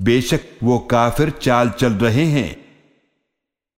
बेशक वो काफिर चाल चल रहे हैं।